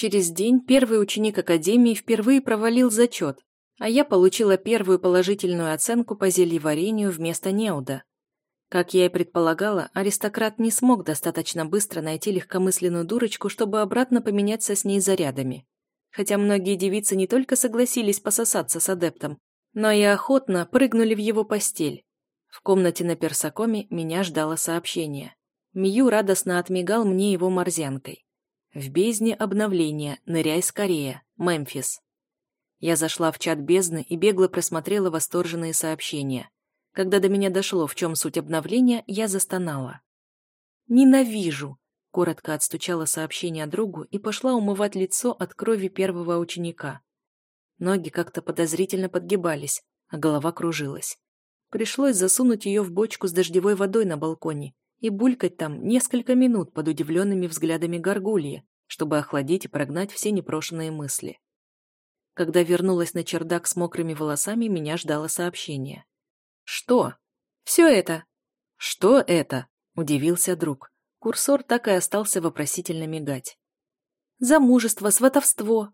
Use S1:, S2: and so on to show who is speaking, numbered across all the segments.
S1: Через день первый ученик Академии впервые провалил зачет, а я получила первую положительную оценку по зельеварению вместо неуда. Как я и предполагала, аристократ не смог достаточно быстро найти легкомысленную дурочку, чтобы обратно поменяться с ней зарядами. Хотя многие девицы не только согласились пососаться с адептом, но и охотно прыгнули в его постель. В комнате на персакоме меня ждало сообщение. Мию радостно отмигал мне его морзянкой. В бездне обновления, ныряй скорее, Мемфис. Я зашла в чат бездны и бегло просмотрела восторженные сообщения. Когда до меня дошло, в чем суть обновления, я застонала. «Ненавижу!» — коротко отстучала сообщение другу и пошла умывать лицо от крови первого ученика. Ноги как-то подозрительно подгибались, а голова кружилась. Пришлось засунуть ее в бочку с дождевой водой на балконе и булькать там несколько минут под удивленными взглядами горгульи, чтобы охладить и прогнать все непрошенные мысли. Когда вернулась на чердак с мокрыми волосами, меня ждало сообщение. «Что?» «Все это». «Что это?» – удивился друг. Курсор так и остался вопросительно мигать. «Замужество, сватовство».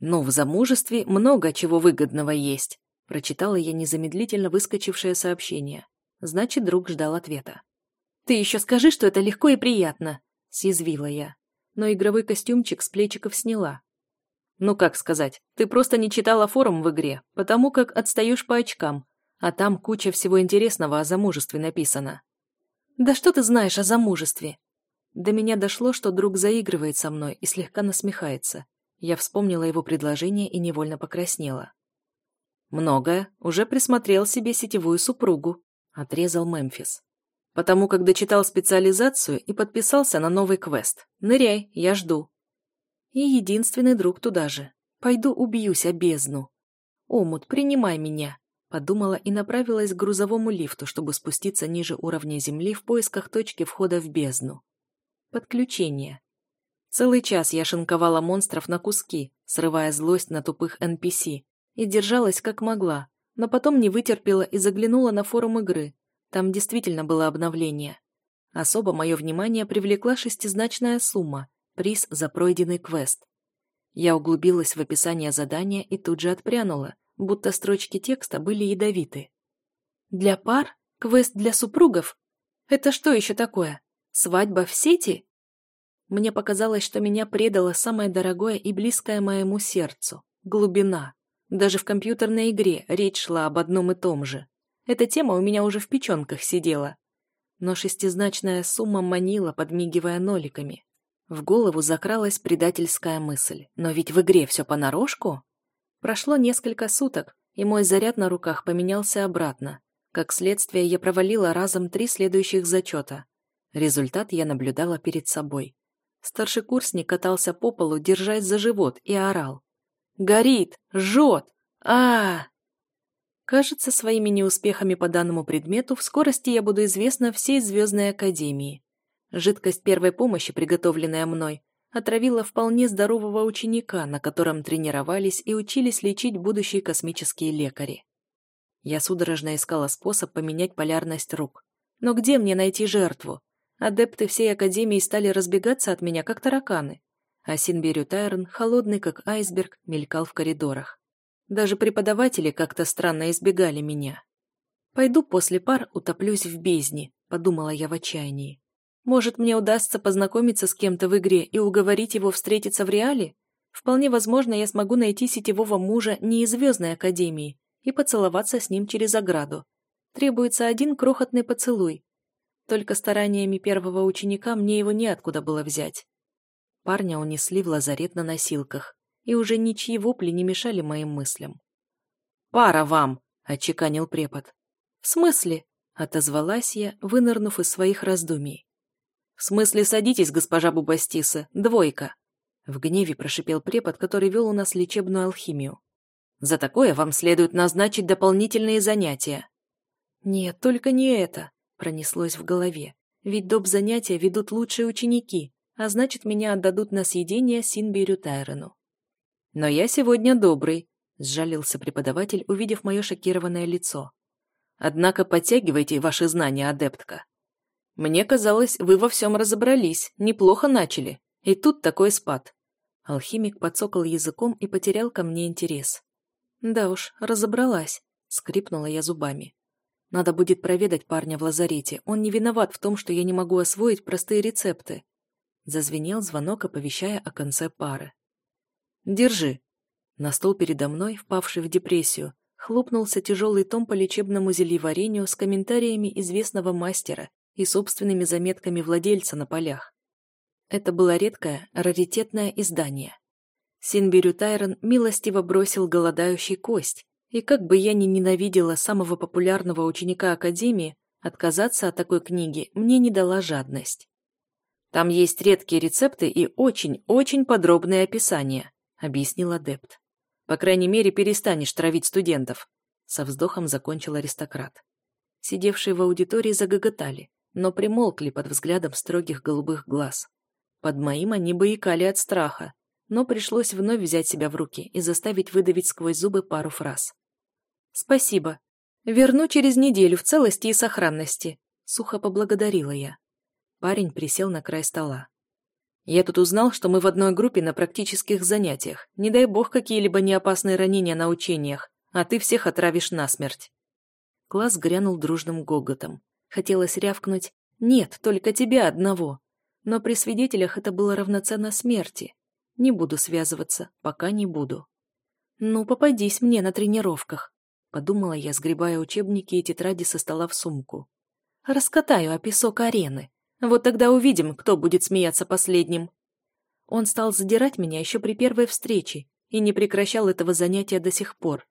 S1: «Ну, в замужестве много чего выгодного есть», – прочитала я незамедлительно выскочившее сообщение. Значит, друг ждал ответа. «Ты еще скажи, что это легко и приятно», – съязвила я. Но игровой костюмчик с плечиков сняла. «Ну как сказать, ты просто не читала форум в игре, потому как отстаешь по очкам, а там куча всего интересного о замужестве написано». «Да что ты знаешь о замужестве?» До меня дошло, что друг заигрывает со мной и слегка насмехается. Я вспомнила его предложение и невольно покраснела. «Многое. Уже присмотрел себе сетевую супругу», — отрезал Мемфис потому как дочитал специализацию и подписался на новый квест. Ныряй, я жду. И единственный друг туда же. Пойду убьюсь о бездну. Омут, принимай меня, подумала и направилась к грузовому лифту, чтобы спуститься ниже уровня земли в поисках точки входа в бездну. Подключение. Целый час я шинковала монстров на куски, срывая злость на тупых NPC, и держалась как могла, но потом не вытерпела и заглянула на форум игры, там действительно было обновление. Особо мое внимание привлекла шестизначная сумма, приз за пройденный квест. Я углубилась в описание задания и тут же отпрянула, будто строчки текста были ядовиты. «Для пар? Квест для супругов? Это что еще такое? Свадьба в сети?» Мне показалось, что меня предало самое дорогое и близкое моему сердцу – глубина. Даже в компьютерной игре речь шла об одном и том же. Эта тема у меня уже в печенках сидела. Но шестизначная сумма манила, подмигивая ноликами. В голову закралась предательская мысль. Но ведь в игре все понарошку. Прошло несколько суток, и мой заряд на руках поменялся обратно. Как следствие, я провалила разом три следующих зачета. Результат я наблюдала перед собой. Старший курсник катался по полу, держась за живот, и орал. «Горит! Жжет! а, -а, -а Кажется, своими неуспехами по данному предмету в скорости я буду известна всей Звездной Академии. Жидкость первой помощи, приготовленная мной, отравила вполне здорового ученика, на котором тренировались и учились лечить будущие космические лекари. Я судорожно искала способ поменять полярность рук. Но где мне найти жертву? Адепты всей Академии стали разбегаться от меня, как тараканы. А Синберю Тайрон, холодный как айсберг, мелькал в коридорах. Даже преподаватели как-то странно избегали меня. «Пойду после пар утоплюсь в бездне», — подумала я в отчаянии. «Может, мне удастся познакомиться с кем-то в игре и уговорить его встретиться в реале? Вполне возможно, я смогу найти сетевого мужа не из Звездной Академии и поцеловаться с ним через ограду. Требуется один крохотный поцелуй. Только стараниями первого ученика мне его неоткуда было взять. Парня унесли в лазарет на носилках и уже ничьи вопли не мешали моим мыслям. «Пара вам!» — отчеканил препод. «В смысле?» — отозвалась я, вынырнув из своих раздумий. «В смысле садитесь, госпожа Бубастиса, двойка!» В гневе прошипел препод, который вел у нас лечебную алхимию. «За такое вам следует назначить дополнительные занятия». «Нет, только не это», — пронеслось в голове. «Ведь доп. занятия ведут лучшие ученики, а значит, меня отдадут на съедение Синберю Тайрону. «Но я сегодня добрый», — сжалился преподаватель, увидев мое шокированное лицо. «Однако подтягивайте ваши знания, адептка. Мне казалось, вы во всем разобрались, неплохо начали, и тут такой спад. Алхимик подсокал языком и потерял ко мне интерес. Да уж, разобралась, скрипнула я зубами. Надо будет проведать парня в лазарете. Он не виноват в том, что я не могу освоить простые рецепты. Зазвенел звонок, оповещая о конце пары. «Держи». На стол передо мной, впавший в депрессию, хлопнулся тяжелый том по лечебному зельеварению с комментариями известного мастера и собственными заметками владельца на полях. Это было редкое, раритетное издание. Синбирю Тайрон милостиво бросил голодающий кость, и как бы я ни ненавидела самого популярного ученика Академии, отказаться от такой книги мне не дала жадность. Там есть редкие рецепты и очень-очень подробные описания, объяснил адепт. По крайней мере, перестанешь травить студентов. Со вздохом закончил аристократ. Сидевшие в аудитории загоготали, но примолкли под взглядом строгих голубых глаз. Под моим они боякали от страха, но пришлось вновь взять себя в руки и заставить выдавить сквозь зубы пару фраз. «Спасибо. Верну через неделю в целости и сохранности», — сухо поблагодарила я. Парень присел на край стола. «Я тут узнал, что мы в одной группе на практических занятиях. Не дай бог какие-либо неопасные ранения на учениях, а ты всех отравишь насмерть». Класс грянул дружным гоготом. Хотелось рявкнуть «Нет, только тебя одного». Но при свидетелях это было равноценно смерти. Не буду связываться, пока не буду. Ну, попадись мне на тренировках подумала я, сгребая учебники и тетради со стола в сумку. Раскатаю о песок арены. Вот тогда увидим, кто будет смеяться последним. Он стал задирать меня еще при первой встрече и не прекращал этого занятия до сих пор.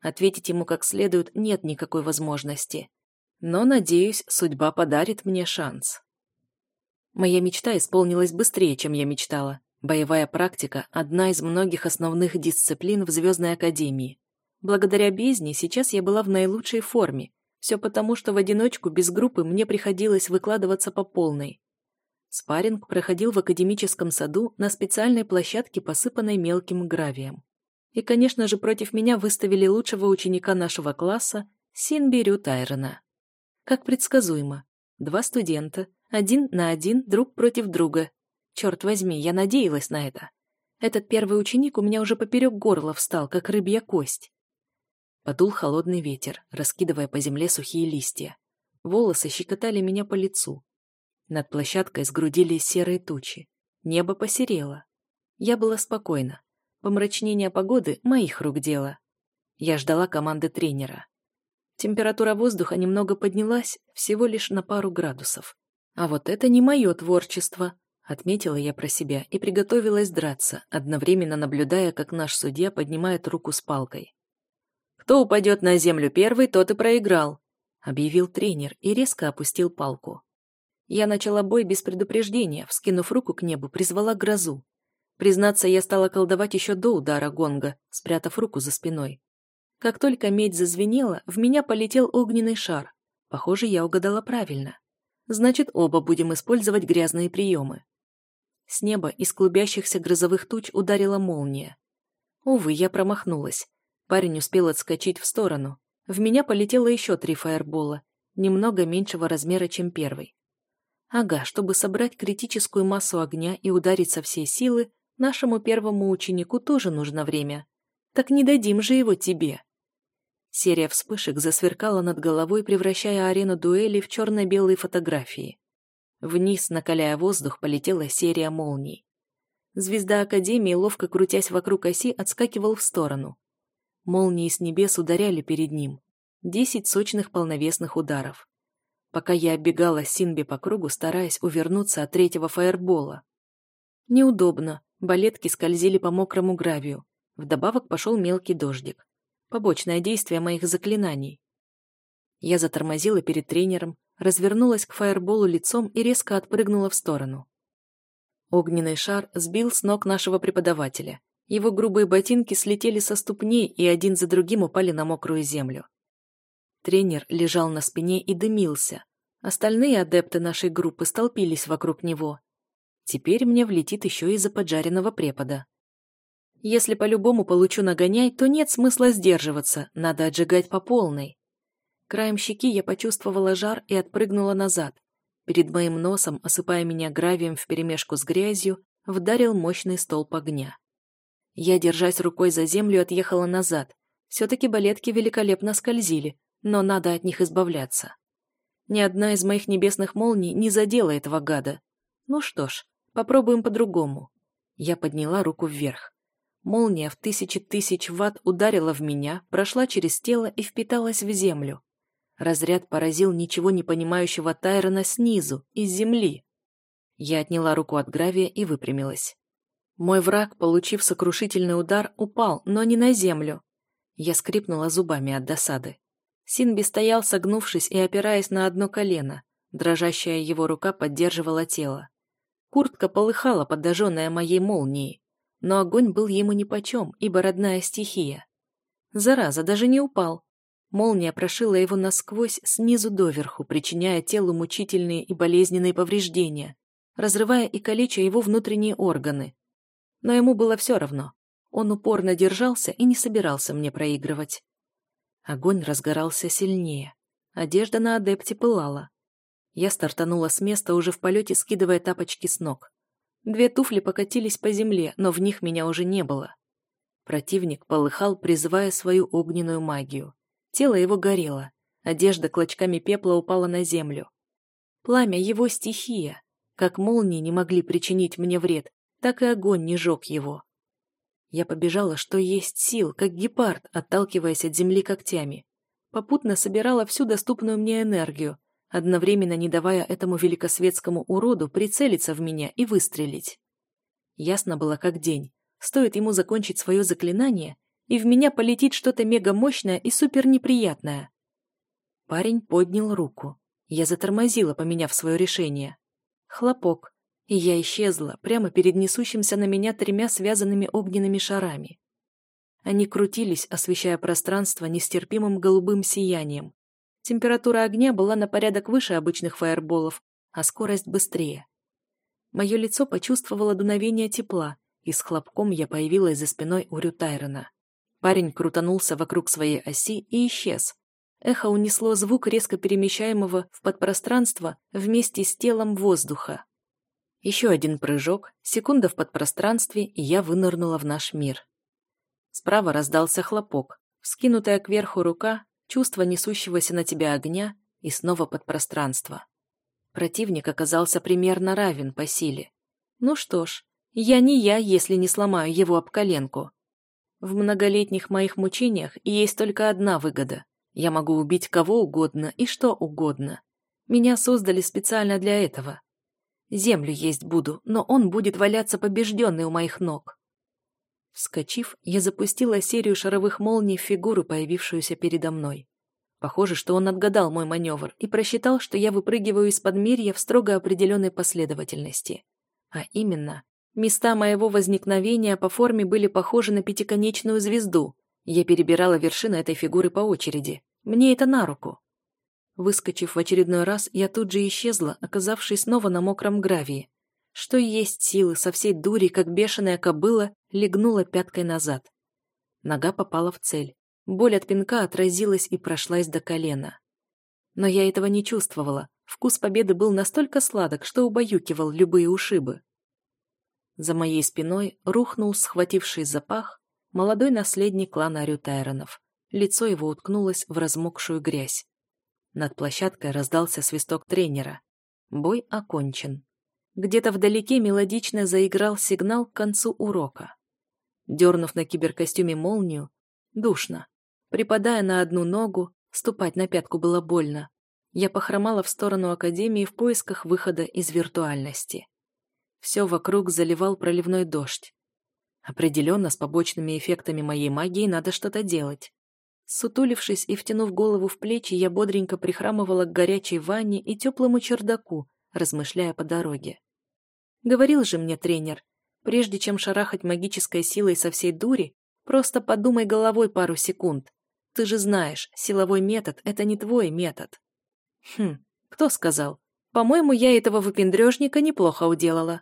S1: Ответить ему как следует нет никакой возможности. Но, надеюсь, судьба подарит мне шанс. Моя мечта исполнилась быстрее, чем я мечтала. Боевая практика – одна из многих основных дисциплин в Звездной Академии. Благодаря бездне сейчас я была в наилучшей форме. Все потому, что в одиночку без группы мне приходилось выкладываться по полной. Спарринг проходил в академическом саду на специальной площадке, посыпанной мелким гравием. И, конечно же, против меня выставили лучшего ученика нашего класса Синбирю Тайрона. Как предсказуемо. Два студента, один на один, друг против друга. Черт возьми, я надеялась на это. Этот первый ученик у меня уже поперек горла встал, как рыбья кость. Подул холодный ветер, раскидывая по земле сухие листья. Волосы щекотали меня по лицу. Над площадкой сгрудились серые тучи. Небо посерело. Я была спокойна. Помрачнение погоды – моих рук дело. Я ждала команды тренера. Температура воздуха немного поднялась, всего лишь на пару градусов. А вот это не мое творчество, отметила я про себя и приготовилась драться, одновременно наблюдая, как наш судья поднимает руку с палкой. «Кто упадет на землю первый, тот и проиграл», — объявил тренер и резко опустил палку. Я начала бой без предупреждения, вскинув руку к небу, призвала грозу. Признаться, я стала колдовать еще до удара гонга, спрятав руку за спиной. Как только медь зазвенела, в меня полетел огненный шар. Похоже, я угадала правильно. Значит, оба будем использовать грязные приемы. С неба из клубящихся грозовых туч ударила молния. Увы, я промахнулась. Парень успел отскочить в сторону. В меня полетело еще три фаербола, немного меньшего размера, чем первый. Ага, чтобы собрать критическую массу огня и ударить со всей силы, нашему первому ученику тоже нужно время. Так не дадим же его тебе. Серия вспышек засверкала над головой, превращая арену дуэли в черно-белые фотографии. Вниз, накаляя воздух, полетела серия молний. Звезда Академии, ловко крутясь вокруг оси, отскакивал в сторону. Молнии с небес ударяли перед ним. Десять сочных полновесных ударов. Пока я оббегала Синби по кругу, стараясь увернуться от третьего фаербола. Неудобно. Балетки скользили по мокрому гравию. Вдобавок пошел мелкий дождик. Побочное действие моих заклинаний. Я затормозила перед тренером, развернулась к фаерболу лицом и резко отпрыгнула в сторону. Огненный шар сбил с ног нашего преподавателя. Его грубые ботинки слетели со ступней и один за другим упали на мокрую землю. Тренер лежал на спине и дымился. Остальные адепты нашей группы столпились вокруг него. Теперь мне влетит еще из-за поджаренного препода. Если по-любому получу нагоняй, то нет смысла сдерживаться, надо отжигать по полной. Краем щеки я почувствовала жар и отпрыгнула назад. Перед моим носом, осыпая меня гравием вперемешку с грязью, вдарил мощный столб огня. Я, держась рукой за землю, отъехала назад. Все-таки балетки великолепно скользили, но надо от них избавляться. Ни одна из моих небесных молний не задела этого гада. Ну что ж, попробуем по-другому. Я подняла руку вверх. Молния в тысячи тысяч ватт ударила в меня, прошла через тело и впиталась в землю. Разряд поразил ничего не понимающего Тайрона снизу, из земли. Я отняла руку от гравия и выпрямилась. Мой враг, получив сокрушительный удар, упал, но не на землю. Я скрипнула зубами от досады. Синби стоял, согнувшись и опираясь на одно колено. Дрожащая его рука поддерживала тело. Куртка полыхала, подожженная моей молнией. Но огонь был ему нипочем, ибо родная стихия. Зараза, даже не упал. Молния прошила его насквозь снизу доверху, причиняя телу мучительные и болезненные повреждения, разрывая и калеча его внутренние органы. Но ему было все равно. Он упорно держался и не собирался мне проигрывать. Огонь разгорался сильнее. Одежда на адепте пылала. Я стартанула с места, уже в полете скидывая тапочки с ног. Две туфли покатились по земле, но в них меня уже не было. Противник полыхал, призывая свою огненную магию. Тело его горело. Одежда клочками пепла упала на землю. Пламя — его стихия. Как молнии не могли причинить мне вред, так и огонь не жег его. Я побежала, что есть сил, как гепард, отталкиваясь от земли когтями. Попутно собирала всю доступную мне энергию, одновременно не давая этому великосветскому уроду прицелиться в меня и выстрелить. Ясно было как день. Стоит ему закончить свое заклинание, и в меня полетит что-то мегамощное и супернеприятное. Парень поднял руку. Я затормозила, поменяв свое решение. Хлопок и я исчезла прямо перед несущимся на меня тремя связанными огненными шарами. Они крутились, освещая пространство нестерпимым голубым сиянием. Температура огня была на порядок выше обычных фаерболов, а скорость быстрее. Мое лицо почувствовало дуновение тепла, и с хлопком я появилась за спиной у Рютайрона. Парень крутанулся вокруг своей оси и исчез. Эхо унесло звук резко перемещаемого в подпространство вместе с телом воздуха. Еще один прыжок, секунда в подпространстве, и я вынырнула в наш мир. Справа раздался хлопок, вскинутая кверху рука, чувство несущегося на тебя огня и снова подпространство. Противник оказался примерно равен по силе. Ну что ж, я не я, если не сломаю его об коленку. В многолетних моих мучениях есть только одна выгода. Я могу убить кого угодно и что угодно. Меня создали специально для этого. Землю есть буду, но он будет валяться побежденный у моих ног. Вскочив, я запустила серию шаровых молний в фигуру, появившуюся передо мной. Похоже, что он отгадал мой маневр и просчитал, что я выпрыгиваю из подмирья в строго определенной последовательности. А именно, места моего возникновения по форме были похожи на пятиконечную звезду. Я перебирала вершины этой фигуры по очереди. Мне это на руку. Выскочив в очередной раз, я тут же исчезла, оказавшись снова на мокром гравии. Что есть силы, со всей дури, как бешеная кобыла, легнула пяткой назад. Нога попала в цель. Боль от пинка отразилась и прошлась до колена. Но я этого не чувствовала. Вкус победы был настолько сладок, что убаюкивал любые ушибы. За моей спиной рухнул, схвативший запах, молодой наследник клана Рютайронов. Лицо его уткнулось в размокшую грязь. Над площадкой раздался свисток тренера. Бой окончен. Где-то вдалеке мелодично заиграл сигнал к концу урока. Дернув на киберкостюме молнию, душно. Припадая на одну ногу, ступать на пятку было больно. Я похромала в сторону Академии в поисках выхода из виртуальности. Все вокруг заливал проливной дождь. Определенно, с побочными эффектами моей магии надо что-то делать. Сутулившись и втянув голову в плечи, я бодренько прихрамывала к горячей ванне и теплому чердаку, размышляя по дороге. Говорил же мне тренер, прежде чем шарахать магической силой со всей дури, просто подумай головой пару секунд. Ты же знаешь, силовой метод — это не твой метод. Хм, кто сказал? По-моему, я этого выпендрежника неплохо уделала.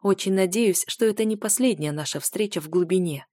S1: Очень надеюсь, что это не последняя наша встреча в глубине.